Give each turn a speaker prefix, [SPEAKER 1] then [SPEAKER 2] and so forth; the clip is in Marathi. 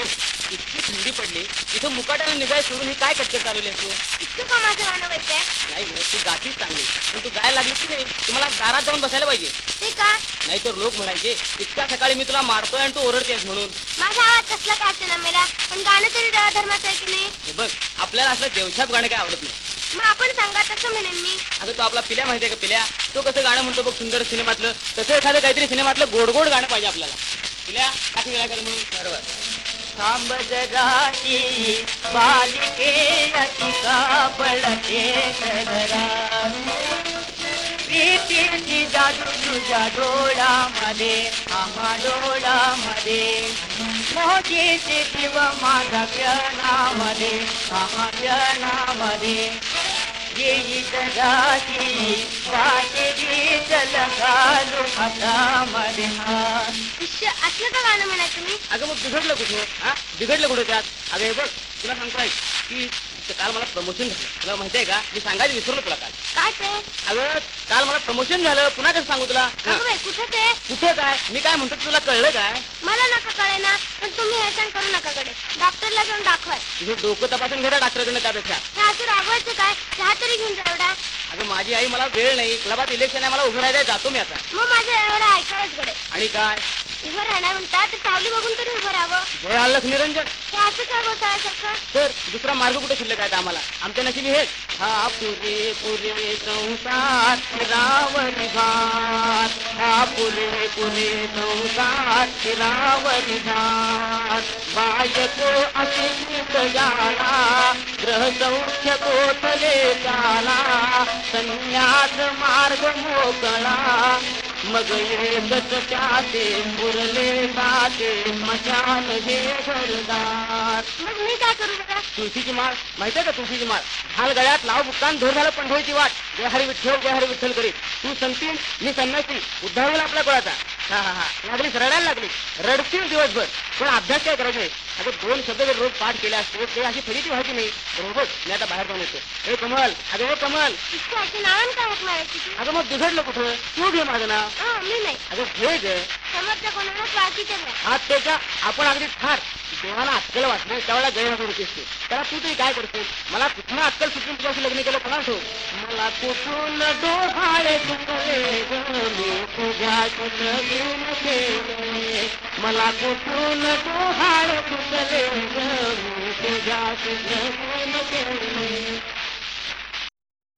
[SPEAKER 1] थंडी पडली. इथं मुकाट्याने निघाय सोडून ही काय कटकट चालवली तू
[SPEAKER 2] इतकं का माझं गाणं वाटतंय
[SPEAKER 1] नाही गं, तू गातीच चांगली. पण तू गायला लागली की नाही? तुम्हाला दारात जाऊन बसायला पाहिजे.
[SPEAKER 2] ते का
[SPEAKER 1] नाहीतर लोक म्हणायचे इतक्या सकाळी मी तुला मारतोय आणि तू ओरडतेस म्हणून.
[SPEAKER 2] माझा आवाज कसला काय ना मेला? पण गाणं तरी देवा धर्माचं आहे की नाही?
[SPEAKER 1] हे बघ आपल्याला असलं देवछाप गाणं काय आवडत नाही.
[SPEAKER 2] मग आपण सांगा तसं म्हणेन मी.
[SPEAKER 1] अगं तो आपला पिल्या माहितीये का पिल्या? तो कसं गाणं म्हणतो बघ सुंदर सिनेमातलं. तसं एखादं काहीतरी सिनेमातलं गोड गोड गाणं पाहिजे आपल्याला. पिल्या टाकी वेळा कर म्हणून. बरोबर. थांब जगाची बालिके अतिका पडते प्रीतीची जादू तुझ्या डोळामध्ये आम्हा डोळामध्ये मोठीचे दिव माझा क्षणामध्ये आम्हा क्षणामध्ये येई जगाची वाटेली जल घालू हातामध्ये हात
[SPEAKER 2] इश्श, असलं का गाणं म्हणा तुम्ही?
[SPEAKER 1] अगं मग बिघडलं कुठे? हा? बिघडलं कुठे त्यात? अगं हे बघ तुला सांगतो ऐक की काल मला प्रमोशन झालं. तुला माहितीये का? मी सांगायचं विसरलो तुला काल.
[SPEAKER 2] काय ते?
[SPEAKER 1] अगं काल मला प्रमोशन झालं. पुन्हा कसं सांगू तुला.
[SPEAKER 2] अगं बाई, कुठं ते?
[SPEAKER 1] कुठे काय? मी काय म्हणतो तुला कळलं काय?
[SPEAKER 2] मला नका कळे ना पण तुम्ही हे सांग करू नका कडे डॉक्टरला जाऊन दाखवाय.
[SPEAKER 1] तुझं डोकं तपासून घ्या डॉक्टरकडनं त्यापेक्षा.
[SPEAKER 2] हे असं रागवायचं काय? चहा तरी घेऊन जा एवढा.
[SPEAKER 1] अगं माझी आई मला वेळ नाही. क्लबात इलेक्शन आहे मला उभं राहायचं आहे, जातो मी आता.
[SPEAKER 2] मग माझं एवढं ऐकावंच कडे
[SPEAKER 1] आणि काय?
[SPEAKER 2] उभं राहणार म्हणतात तर सावली बघून तरी उभं राहावं.
[SPEAKER 1] जय आलंच निरंजन
[SPEAKER 2] हे असं काय गोसाळ्यासारखं
[SPEAKER 1] तर दुसरा मार्ग कुठे शिल्लक आहे आम्हाला? आमच्या नशिबी हेच हा पुरे पुरे संसार रावण घात हा पुरे पुरे संसार रावण घात बायको असे जाला ग्रह सौख्य कोथले चाला. संन्यास मार्ग मोकळा मग एकच त्याचे पुरले जाते मशान हे घरदार.
[SPEAKER 2] मग मी काय करू बघा
[SPEAKER 1] तुळशीची माळ. माहितीये का तुळशीची माळ? हाल गळ्यात लाव बुक्कान धोर झालं पंढरीची वाट. जय हरी विठ्ठल जय हरी विठ्ठल करीत तू संगतीन मी संन्यासी. उद्धार होईल आपल्या कुळाचा. हा हा हा. लागली रडायला लागली रडतील दिवसभर. पण अभ्यास काय करायचं? नाही अगं दोन शब्द जर रोज पाठ केले असते ते अशी फजिती व्हायची नाही. बरोबर मी आता बाहेर जाऊन येतो हे कमल. अगं हे कमल.
[SPEAKER 2] नावान काय मारायची
[SPEAKER 1] अगं मग बिघडलं कुठं? तू घे माझं नाव.
[SPEAKER 2] हा मी नाही.
[SPEAKER 1] अगं घे ग.
[SPEAKER 2] नाही
[SPEAKER 1] हात त्याच्या आपण अगदी ठार. देवाला अक्कल वाटलं त्यावेळेला गैरहजर होतेस त्याला तू तरी काय करते मला कुठनं अक्कल सुटून तुझ्याशी लग्न केलं कोणा ठेव मला कुठून डोहाळे तुझ्याशी लगीन केले मला कुठून डोहाळे तुझ्याशी लगीन केले